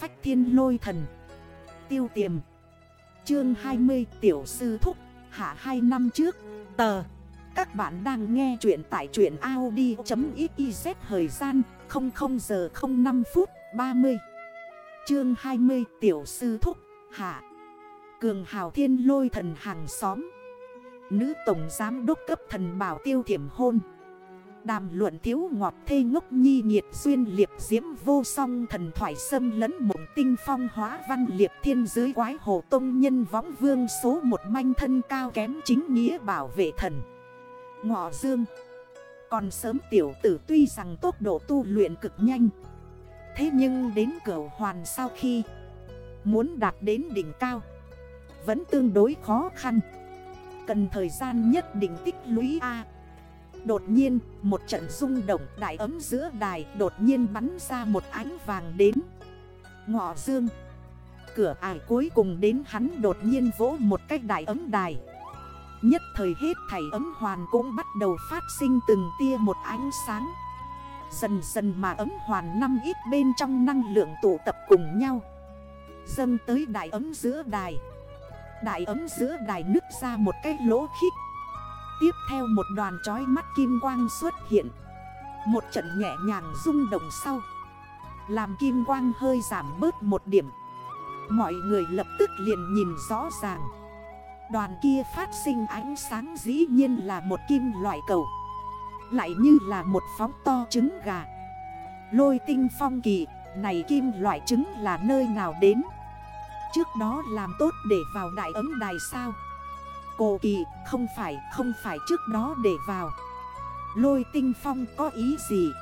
phách thiên lôi thần. Tiêu tiềm. Chương 20 Tiểu sư thúc. Hạ 2 năm trước, Tờ. Các bạn đang nghe chuyện tại chuyện Audi.xyz Thời gian 00 giờ 05 phút 30 Chương 20 Tiểu sư thúc. Hạ. Cường hào thiên lôi thần hàng xóm. Nữ tổng giám đốc cấp thần bảo tiêu thiểm hôn. Đàm luận thiếu ngọt thê ngốc nhi nhiệt duyên liệp diễm vô song thần thoại sâm lẫn mộng tinh phong hóa văn liệp thiên dưới quái hồ tông nhân võng vương số một manh thân cao kém chính nghĩa bảo vệ thần. Ngọ dương. Còn sớm tiểu tử tuy rằng tốc độ tu luyện cực nhanh. Thế nhưng đến cửa hoàn sau khi Muốn đạt đến đỉnh cao, Vẫn tương đối khó khăn. Cần thời gian nhất định tích lũy A. Đột nhiên, một trận rung động đại ấm giữa đài đột nhiên bắn ra một ánh vàng đến. Ngọ dương. Cửa ải cuối cùng đến hắn đột nhiên vỗ một cách đại ấm đài. Nhất thời hết thảy ấm hoàn cũng bắt đầu phát sinh từng tia một ánh sáng. Dần dần mà ấm hoàn năm ít bên trong năng lượng tụ tập cùng nhau. Dâng tới đại ấm giữa đài. Đại ấm giữa đài nứt ra một cái lỗ khích. Tiếp theo một đoàn trói mắt kim quang xuất hiện. Một trận nhẹ nhàng rung động sau. Làm kim quang hơi giảm bớt một điểm. Mọi người lập tức liền nhìn rõ ràng. Đoàn kia phát sinh ánh sáng dĩ nhiên là một kim loại cầu. Lại như là một phóng to trứng gà. Lôi tinh phong kỳ, Này kim loại trứng là nơi nào đến? Trước đó làm tốt để vào đại ấm đài sao? Cô kỳ, không phải không phải trước đó để vào. Lôi tinh phong có ý gì?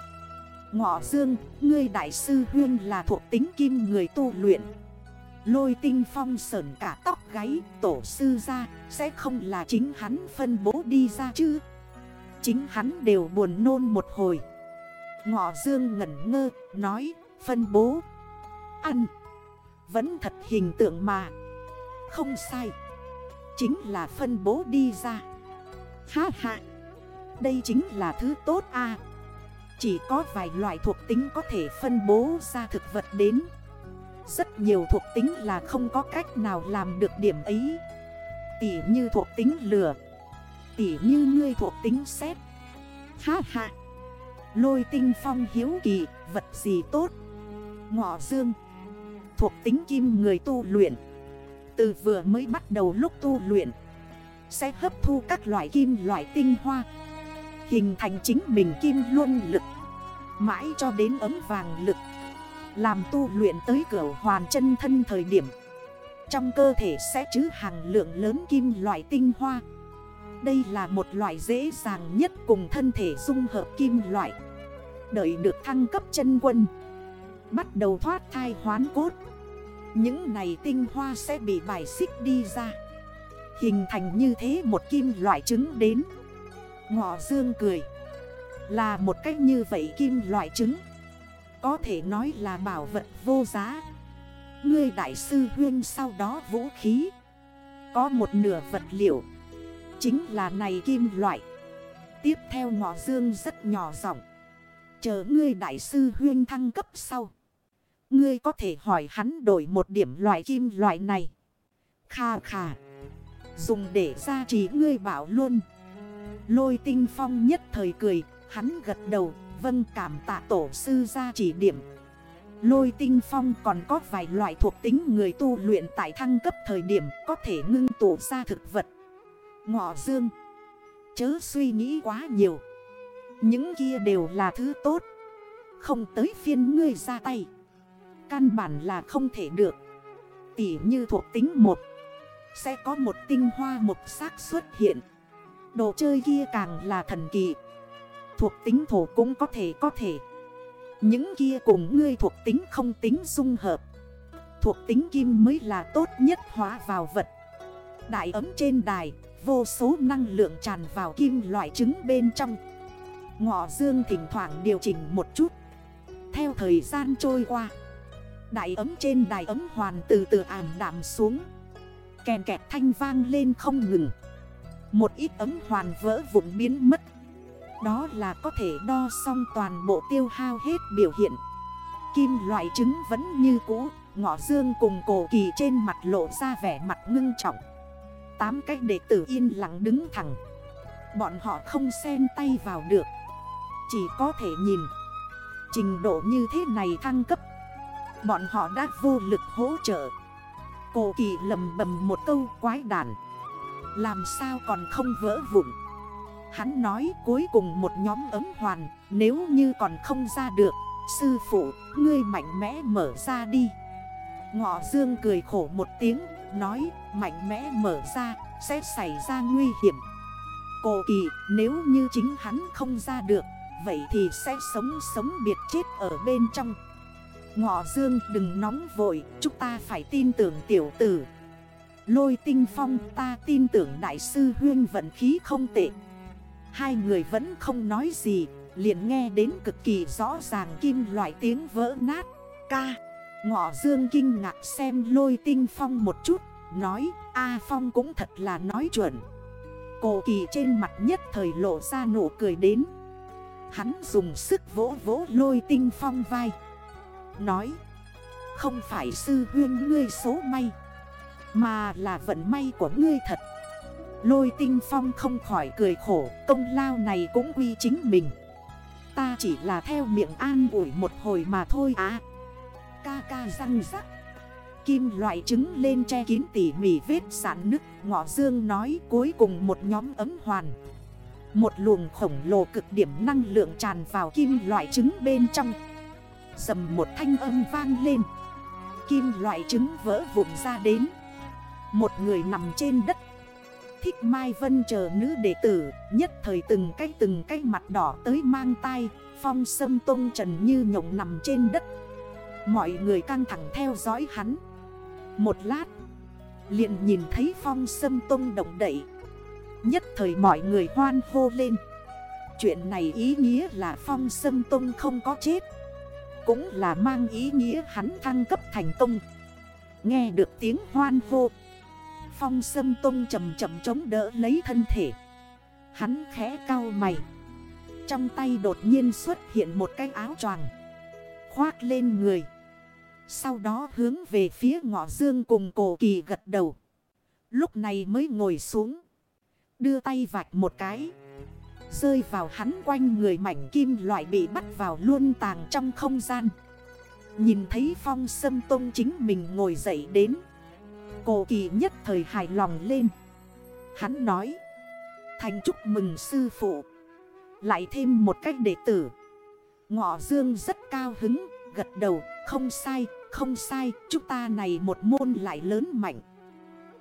Ngọ dương, Ngươi đại sư huyên là thuộc tính kim người tu luyện. Lôi tinh phong sờn cả tóc gáy, Tổ sư ra, Sẽ không là chính hắn phân bố đi ra chứ? Chính hắn đều buồn nôn một hồi. Ngọ dương ngẩn ngơ, Nói, phân bố. Ăn. Vẫn thật hình tượng mà. Không sai. Chính là phân bố đi ra. Ha ha, Đây chính là thứ tốt a. Chỉ có vài loại thuộc tính có thể phân bố ra thực vật đến. Rất nhiều thuộc tính là không có cách nào làm được điểm ấy. Tỉ như thuộc tính lửa, Tỉ như ngươi thuộc tính xét Ha ha, Lôi tinh phong hiếu kỳ, Vật gì tốt. Ngọ dương, Thuộc tính kim người tu luyện từ vừa mới bắt đầu lúc tu luyện, Sẽ hấp thu các loại kim loại tinh hoa, Hình thành chính mình kim luân lực, Mãi cho đến ấm vàng lực, Làm tu luyện tới cửa hoàn chân thân thời điểm. Trong cơ thể sẽ chứa hàng lượng lớn kim loại tinh hoa. Đây là một loại dễ dàng nhất cùng thân thể dung hợp kim loại. Đợi được thăng cấp chân quân, Bắt đầu thoát thai hoán cốt những này tinh hoa sẽ bị bài xích đi ra. Hình thành như thế một kim loại trứng đến. Ngọ dương cười. Là một cách như vậy kim loại trứng. Có thể nói là bảo vật vô giá. Ngươi đại sư huyên sau đó vũ khí. Có một nửa vật liệu. Chính là này kim loại. Tiếp theo ngọ dương rất nhỏ giọng. Chờ ngươi đại sư huyên thăng cấp sau. Ngươi có thể hỏi hắn đổi một điểm loại kim loại này. Kha kha. Dùng để gia trí ngươi bảo luôn. Lôi tinh phong nhất thời cười. Hắn gật đầu. Vâng cảm tạ tổ sư gia chỉ điểm. Lôi tinh phong còn có vài loại thuộc tính người tu luyện tại thăng cấp thời điểm có thể ngưng tụ ra thực vật. Ngọ dương. Chớ suy nghĩ quá nhiều. Những kia đều là thứ tốt. Không tới phiên ngươi ra tay. Căn bản là không thể được. Tỉ như thuộc tính một, Sẽ có một tinh hoa một xác xuất hiện. Đồ chơi kia càng là thần kỳ. Thuộc tính thổ cũng có thể có thể. Những kia cùng ngươi thuộc tính không tính dung hợp. Thuộc tính kim mới là tốt nhất hóa vào vật. Đại ấm trên đài, Vô số năng lượng tràn vào kim loại trứng bên trong. Ngọ dương thỉnh thoảng điều chỉnh một chút. Theo thời gian trôi qua Đại ấm trên đài ấm hoàn từ từ ảm đạm xuống. Kèn kẹt thanh vang lên không ngừng. Một ít ấm hoàn vỡ vụn biến mất. Đó là có thể đo xong toàn bộ tiêu hao hết biểu hiện. Kim loại trứng vẫn như cũ, Ngọ dương cùng cổ kỳ trên mặt lộ ra vẻ mặt ngưng trọng. Tám cách đệ tử yên lặng đứng thẳng. Bọn họ không xen tay vào được. Chỉ có thể nhìn. Trình độ như thế này thăng cấp Bọn họ đã vô lực hỗ trợ. Cổ kỳ lầm bầm một câu quái đản. Làm sao còn không vỡ vụn? Hắn nói cuối cùng một nhóm ấm hoàn Nếu như còn không ra được Sư phụ, ngươi mạnh mẽ mở ra đi. Ngọ Dương cười khổ một tiếng Nói mạnh mẽ mở ra Sẽ xảy ra nguy hiểm. Cổ kỳ nếu như chính hắn không ra được Vậy thì sẽ sống sống biệt chết ở bên trong. Ngọ Dương, đừng nóng vội, Chúng ta phải tin tưởng tiểu tử. Lôi tinh phong, ta tin tưởng đại sư huyên vận khí không tệ. Hai người vẫn không nói gì, liền nghe đến cực kỳ rõ ràng kim loại tiếng vỡ nát. Ca. Ngọ Dương kinh ngạc xem lôi tinh phong một chút, Nói, A Phong cũng thật là nói chuẩn. Cổ kỳ trên mặt nhất thời lộ ra nụ cười đến. Hắn dùng sức vỗ vỗ lôi tinh phong vai. Nói. Không phải sư huyên ngươi số may, Mà là vận may của ngươi thật. Lôi tinh phong không khỏi cười khổ, Công lao này cũng quy chính mình. Ta chỉ là theo miệng an ủi một hồi mà thôi à. Ca ca răng rắc. Kim loại trứng lên che kín tỉ mỉ vết sản nứt, Ngọ dương nói cuối cùng một nhóm ấm hoàn. Một luồng khổng lồ cực điểm năng lượng tràn vào kim loại trứng bên trong. Dầm một thanh âm vang lên. Kim loại trứng vỡ vụn ra đến. Một người nằm trên đất. Thích Mai Vân chờ nữ đệ tử, Nhất thời từng cái từng cái mặt đỏ tới mang tay Phong sâm tôn trần như nhộng nằm trên đất. Mọi người căng thẳng theo dõi hắn. Một lát, liền nhìn thấy phong sâm tông động đậy. Nhất thời mọi người hoan hô lên. Chuyện này ý nghĩa là phong sâm tông không có chết. Cũng là mang ý nghĩa hắn thăng cấp thành công. Nghe được tiếng hoan hô, Phong sâm tông chầm chậm chống đỡ lấy thân thể. Hắn khẽ cao mày. Trong tay đột nhiên xuất hiện một cái áo choàng, Khoác lên người. Sau đó hướng về phía ngọ dương cùng cổ kỳ gật đầu. Lúc này mới ngồi xuống, Đưa tay vạch một cái. Rơi vào hắn quanh người mảnh kim loại bị bắt vào luôn tàng trong không gian. Nhìn thấy phong sâm tôn chính mình ngồi dậy đến Cổ kỳ nhất thời hài lòng lên. Hắn nói, Thành chúc mừng sư phụ, Lại thêm một cách đệ tử. Ngọ dương rất cao hứng, Gật đầu, không sai Không sai, chúng ta này một môn lại lớn mạnh.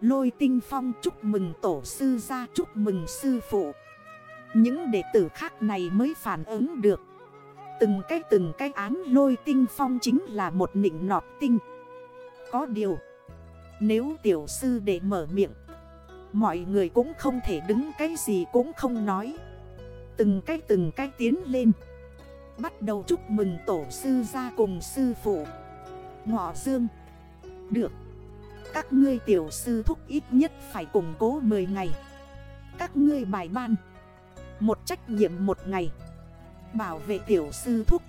Lôi tinh phong chúc mừng tổ sư ra chúc mừng sư phụ. Những đệ tử khác này mới phản ứng được. Từng cái từng cái án lôi tinh phong chính là một nịnh nọt tinh. Có điều, nếu tiểu sư để mở miệng, Mọi người cũng không thể đứng cái gì cũng không nói. Từng cái từng cái tiến lên. Bắt đầu chúc mừng tổ sư ra cùng sư phụ. Ngọ dương, Được. Các ngươi tiểu sư thúc ít nhất phải củng cố 10 ngày. Các ngươi bài ban. Một trách nhiệm một ngày. Bảo vệ tiểu sư thúc.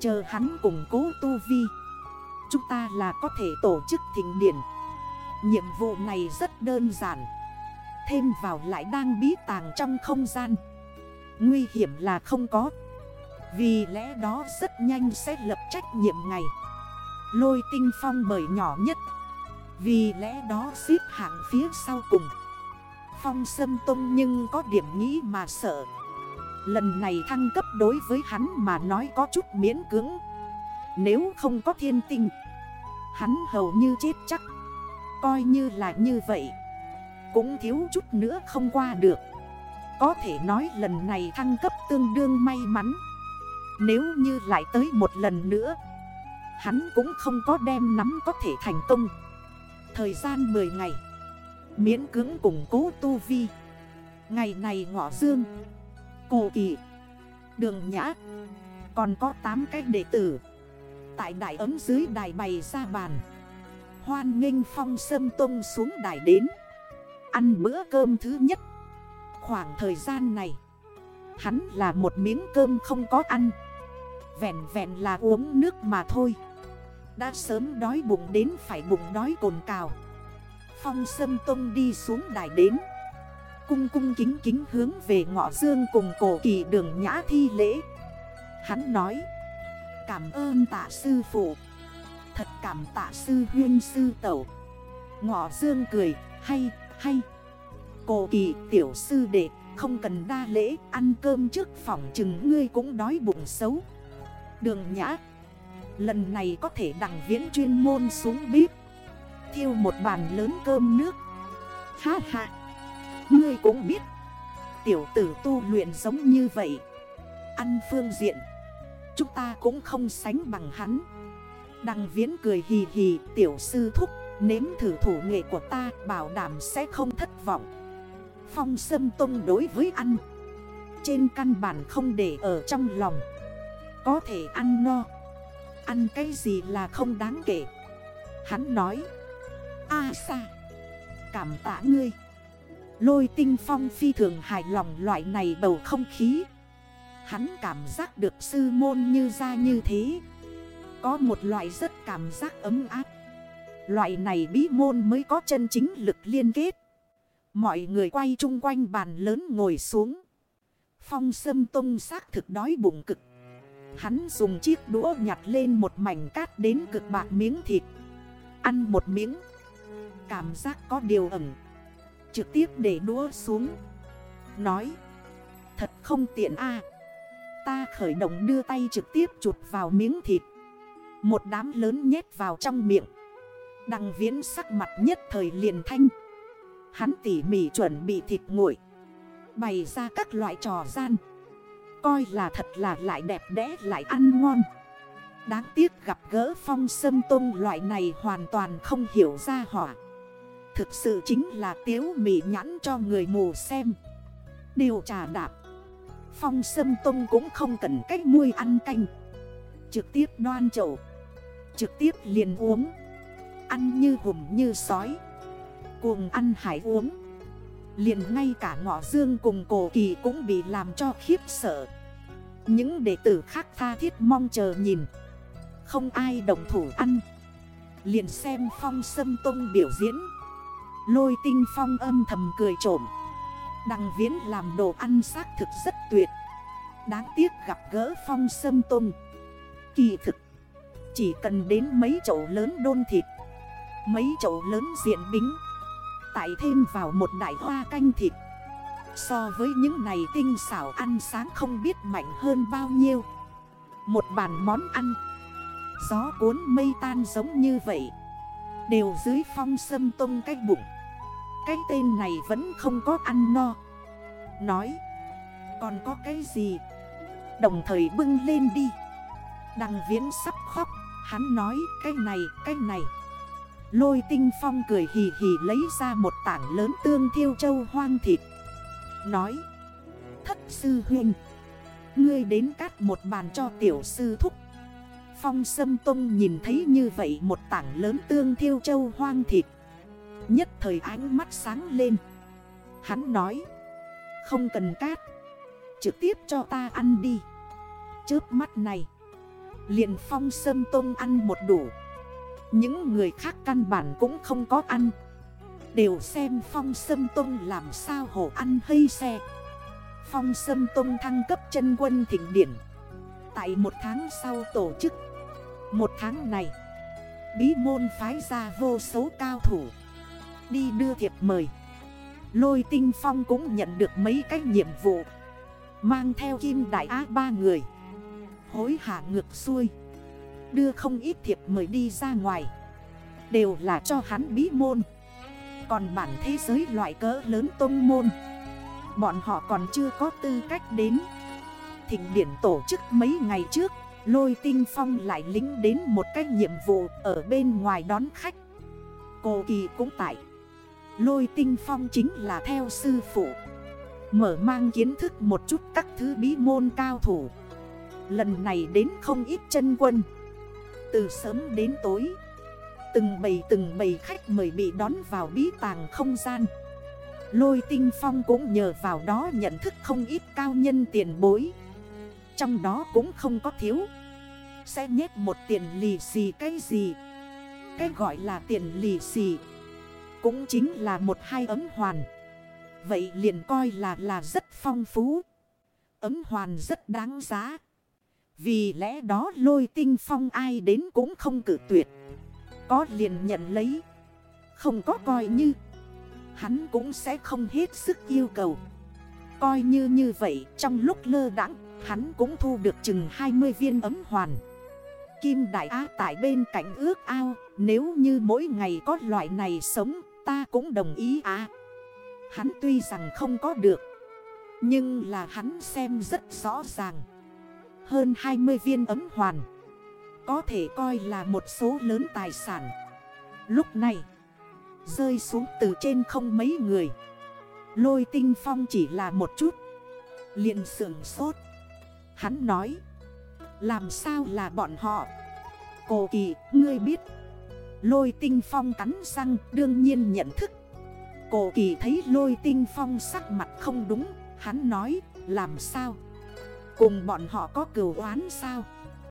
Chờ hắn củng cố tu vi. Chúng ta là có thể tổ chức thỉnh điển Nhiệm vụ này rất đơn giản. Thêm vào lại đang bí tàng trong không gian. Nguy hiểm là không có. Vì lẽ đó rất nhanh sẽ lập trách nhiệm ngày. Lôi tinh phong bởi nhỏ nhất. Vì lẽ đó xếp hạng phía sau cùng. Phong sâm Tông nhưng có điểm nghĩ mà sợ. Lần này thăng cấp đối với hắn mà nói có chút miễn cưỡng. Nếu không có thiên tinh, Hắn hầu như chết chắc. Coi như là như vậy, Cũng thiếu chút nữa không qua được. Có thể nói lần này thăng cấp tương đương may mắn. Nếu như lại tới một lần nữa, Hắn cũng không có đem nắm có thể thành công. Thời gian 10 ngày Miễn cưỡng củng cố tu vi. Ngày này ngọ dương, Cổ kỳ Đường nhã, Còn có 8 cái đệ tử. Tại đại ấm dưới đài bày ra bàn, Hoan nghênh phong sâm tung xuống đài đến, Ăn bữa cơm thứ nhất. Khoảng thời gian này, Hắn là một miếng cơm không có ăn, Vẹn vẹn là uống nước mà thôi. Đã sớm đói bụng đến phải bụng đói cồn cào. Phong Sâm Tông đi xuống đài đến. Cung cung kính kính hướng về ngọ dương cùng cổ kỳ đường nhã thi lễ. Hắn nói, Cảm ơn tạ sư phụ. Thật cảm tạ sư huyên sư tẩu. Ngọ dương cười, Hay hay. Cổ kỳ tiểu sư đệ, Không cần đa lễ, Ăn cơm trước phòng chừng ngươi cũng đói bụng xấu. Đường nhã, Lần này có thể đằng viễn chuyên môn xuống bếp. Thiêu một bàn lớn cơm nước. Ha ha, Ngươi cũng biết, Tiểu tử tu luyện giống như vậy, Ăn phương diện, Chúng ta cũng không sánh bằng hắn. Đằng viễn cười hì hì, Tiểu sư thúc, Nếm thử thủ nghệ của ta, Bảo đảm sẽ không thất vọng. Phong sâm tông đối với ăn, Trên căn bản không để ở trong lòng. Có thể ăn no, Ăn cái gì là không đáng kể. Hắn nói A à, xa Cảm tạ ngươi. Lôi tinh phong phi thường hài lòng loại này bầu không khí. Hắn cảm giác được sư môn như ra như thế. Có một loại rất cảm giác ấm áp. Loại này bí môn mới có chân chính lực liên kết. Mọi người quay chung quanh bàn lớn ngồi xuống. Phong sâm tông xác thực đói bụng cực. Hắn dùng chiếc đũa nhặt lên một mảnh cát đến cực bạc miếng thịt. Ăn một miếng. Cảm giác có điều ẩn. Trực tiếp để đũa xuống. Nói, Thật không tiện a. Ta khởi động đưa tay trực tiếp chụp vào miếng thịt. Một đám lớn nhét vào trong miệng. Đằng viễn sắc mặt nhất thời liền thanh. Hắn tỉ mỉ chuẩn bị thịt nguội. Bày ra các loại trò gian. Coi là thật là lại đẹp đẽ, lại ăn ngon. Đáng tiếc gặp gỡ phong sâm tôm loại này hoàn toàn không hiểu ra hỏa. Thực sự chính là tiếu mỉ nhãn cho người mù xem. Điều trà đạp. Phong sâm tông cũng không cần cách muôi ăn canh. Trực tiếp đoan chậu. Trực tiếp liền uống. Ăn như hùm như sói. Cuồng ăn hải uống. Liền ngay cả ngọ dương cùng cổ kỳ cũng bị làm cho khiếp sợ. Những đệ tử khác tha thiết mong chờ nhìn. Không ai đồng thủ ăn. Liền xem phong sâm tông biểu diễn. Lôi tinh phong âm thầm cười trộm. Đằng viễn làm đồ ăn xác thực rất tuyệt. Đáng tiếc gặp gỡ phong sâm tôm Kỳ thực, Chỉ cần đến mấy chậu lớn đôn thịt, Mấy chậu lớn diện bính Tại thêm vào một đại hoa canh thịt, So với những này tinh xảo ăn sáng không biết mạnh hơn bao nhiêu. Một bàn món ăn, Gió cuốn mây tan giống như vậy, Đều dưới phong sâm tông cái bụng. Cái tên này vẫn không có ăn no. Nói, Còn có cái gì? Đồng thời bưng lên đi. Đằng viễn sắp khóc, Hắn nói, cái này cái này. Lôi tinh phong cười hì hì lấy ra một tảng lớn tương thiêu châu hoang thịt. Nói, Thất sư huynh, Ngươi đến cắt một bàn cho tiểu sư thúc. Phong sâm tông nhìn thấy như vậy một tảng lớn tương thiêu châu hoang thịt. Nhất thời ánh mắt sáng lên. Hắn nói, Không cần cát, Trực tiếp cho ta ăn đi. Chớp mắt này, liền phong sâm tông ăn một đủ. Những người khác căn bản cũng không có ăn. Đều xem phong sâm tông làm sao hổ ăn hay xe. Phong sâm tông thăng cấp chân quân thịnh điển Tại một tháng sau tổ chức, Một tháng này, Bí môn phái ra vô số cao thủ. Đi đưa thiệp mời. Lôi tinh phong cũng nhận được mấy cái nhiệm vụ. Mang theo kim đại á ba người. Hối hả ngược xuôi. Đưa không ít thiệp mời đi ra ngoài. Đều là cho hắn bí môn. Còn bản thế giới loại cỡ lớn tôn môn. Bọn họ còn chưa có tư cách đến. Thịnh điển tổ chức mấy ngày trước, Lôi tinh phong lại lính đến một cái nhiệm vụ Ở bên ngoài đón khách. Cô Kỳ cũng tại. Lôi tinh phong chính là theo sư phụ. Mở mang kiến thức một chút các thứ bí môn cao thủ. Lần này đến không ít chân quân. Từ sớm đến tối, Từng bầy từng bầy khách mời bị đón vào bí tàng không gian. Lôi tinh phong cũng nhờ vào đó nhận thức không ít cao nhân tiền bối. Trong đó cũng không có thiếu. Sẽ nhét một tiền lì xì cái gì? Cái gọi là tiền lì xì. Cũng chính là một hai ấm hoàn. Vậy liền coi là là rất phong phú. Ấm hoàn rất đáng giá. Vì lẽ đó lôi tinh phong ai đến cũng không cử tuyệt. Có liền nhận lấy. Không có coi như. Hắn cũng sẽ không hết sức yêu cầu. Coi như như vậy, trong lúc lơ đắng Hắn cũng thu được chừng 20 viên ấm hoàn. Kim Đại Á tại bên cạnh ước ao, Nếu như mỗi ngày có loại này sống Ta cũng đồng ý á Hắn tuy rằng không có được, Nhưng là hắn xem rất rõ ràng. Hơn 20 viên ấm hoàn, Có thể coi là một số lớn tài sản. Lúc này, Rơi xuống từ trên không mấy người. Lôi tinh phong chỉ là một chút, liền sưởng sốt. Hắn nói, Làm sao là bọn họ? Cô kỳ, ngươi biết Lôi tinh phong cắn răng, đương nhiên nhận thức. Cổ kỳ thấy lôi tinh phong sắc mặt không đúng, Hắn nói, làm sao? Cùng bọn họ có cửu oán sao?